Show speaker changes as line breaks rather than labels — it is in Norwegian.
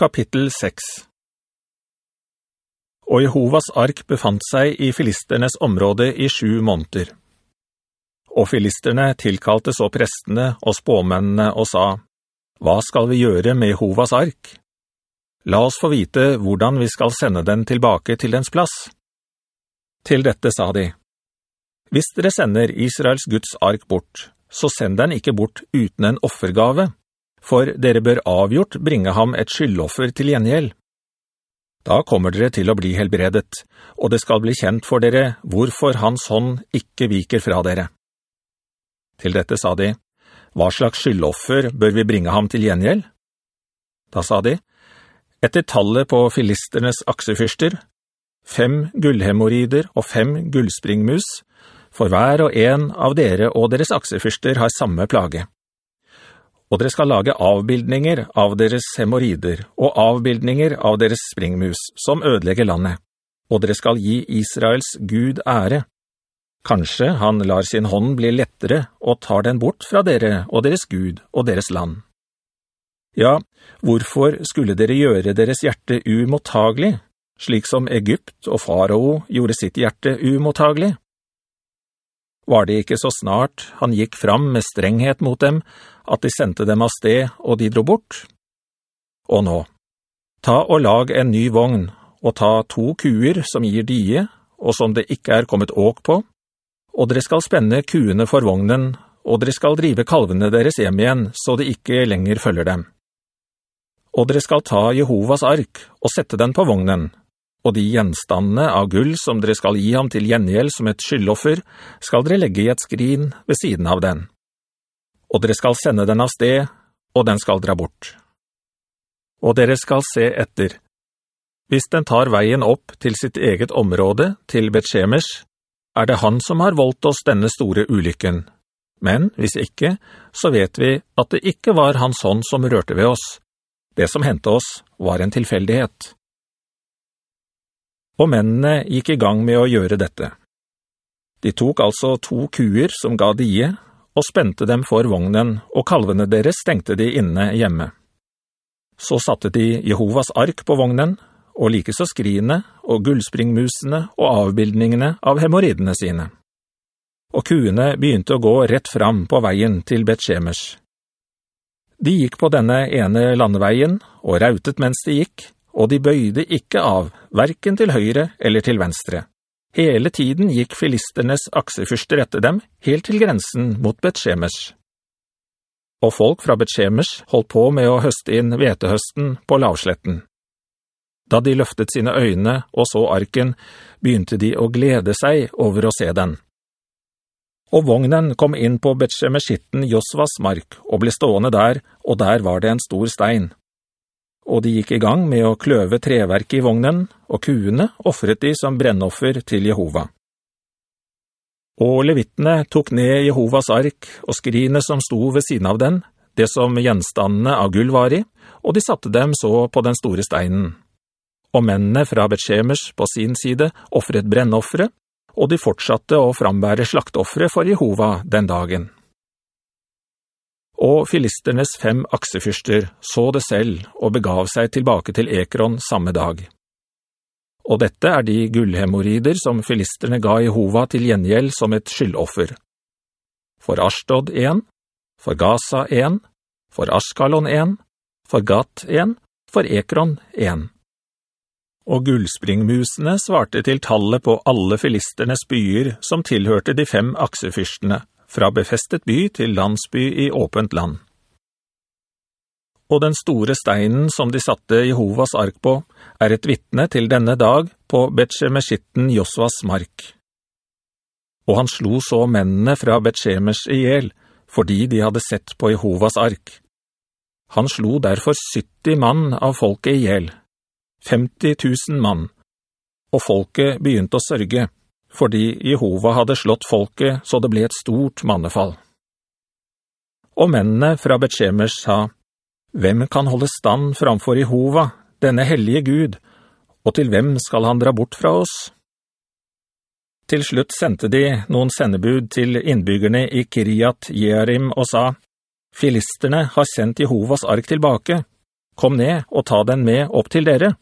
Kapittel 6 Og Jehovas ark befant seg i filisternes område i sju måneder. Og filisterne tilkalte så prestene og spåmennene og sa, «Hva skal vi gjøre med Jehovas ark? La oss få vite hvordan vi skal sende den tilbake til dens plass.» Til dette sa de, «Hvis dere sender Israels Guds ark bort, så send den ikke bort uten en offergave.» For dere bør avgjort bringe ham et skyldoffer til gjengjeld. Da kommer dere til å bli helbredet, og det skal bli kjent for dere hvorfor hans hånd ikke viker fra dere. Til dette sa de, hva slags skyldoffer bør vi bringe ham til gjengjeld? Da sa de, etter tallet på filisternes aksefyrster, fem gullhemorider og fem gullspringmus, for hver og en av dere og deres aksefyrster har samme plage og dere skal lage avbildninger av deres hemorider og avbildninger av deres springmus, som ødelegger landet, og dere skal gi Israels Gud ære. Kanskje han lar sin hånd bli lettere og tar den bort fra dere og deres Gud og deres land. Ja, hvorfor skulle dere gjøre deres hjerte umottagelig, slik som Egypt og Farao gjorde sitt hjerte umottagelig? Var det ikke så snart han gikk fram med strenghet mot dem, at de sendte dem av sted, og de dro bort? Og nå, ta og lag en ny vogn, og ta to kuer som gir die, og som det ikke er kommet åk på, og dere skal spenne kuene for vognen, og dere skal drive kalvene deres hjem igjen, så de ikke lenger følger dem. Og dere skal ta Jehovas ark, og sette den på vognen, og de gjenstandene av gull som dere skal gi ham til gjengjeld som et skyldoffer, skal dere legge i et skrin ved siden av den. Og dere skal sende den av sted, og den skal dra bort. Og dere skal se etter. Hvis den tar veien opp til sitt eget område, til Betsjemers, er det han som har voldt oss denne store ulykken. Men hvis ikke, så vet vi at det ikke var hans hånd som rørte ved oss. Det som hentet oss var en tilfeldighet og mennene gikk i gang med å gjøre dette. De tok altså to kuer som ga die, og spente dem for vognen, og kalvene deres stengte de inne hjemme. Så satte de Jehovas ark på vognen, og like så skrine og gullspringmusene og avbildningene av hemoridene sine. Og kuene begynte å gå rett fram på veien til Betshemers. De gikk på denne ene landeveien, og rautet mens de gikk, og de bøyde ikke av, hverken til høyre eller til venstre. Hele tiden gikk filisternes aksefyrster etter dem, helt til grensen mot Betsjemers. Og folk fra Betsjemers holdt på med å høste inn vetehøsten på lavsletten. Da de løftet sine øyne og så arken, begynte de å glede seg over å se den. Og vognen kom inn på Betshemerskitten Josvas mark og ble stående der, og der var det en stor stein og de gikk i gang med å kløve treverket i vognen, og kuene offret de som brennoffer til Jehova. Og levittene tok ned Jehovas ark og skrine som sto ved siden av den, det som gjenstandene av gull var i, og de satte dem så på den store steinen. Og mennene fra Betshemers på sin side offret brennoffere, og de fortsatte å frambære slaktoffere for Jehova den dagen og filisternes fem aksefyrster så det selv og begav seg tilbake til Ekron samme dag. Og dette er de gullhemorider som filisterne ga Jehova til gjengjeld som et skyldoffer. For Ashtod 1, for Gaza 1, for Askalon 1, for Gat 1, for Ekron 1. Og gullspringmusene svarte til tallet på alle filisternes byer som tilhørte de fem aksefyrstene, fra befestet by til landsby i åpent land. Og den store steinen som de satte Jehovas ark på, er et vittne til denne dag på Betshemeshitten Josvas mark. Og han slo så mennene fra Betshemesh hjel, fordi de hadde sett på Jehovas ark. Han slo derfor 70 mann av folket i hjel, 50 000 mann, og folket begynte å sørge fordi Jehova hadde slått folket så det ble et stort mannefall. Og mennene fra Betjemers sa, «Hvem kan holde stand framfor Jehova, denne hellige Gud, og til hvem skal han dra bort fra oss?» Til slutt sendte de noen sendebud til innbyggerne i Kiriat Jearim og sa, «Filisterne har sendt Jehovas ark tilbake. Kom ned og ta den med opp til dere,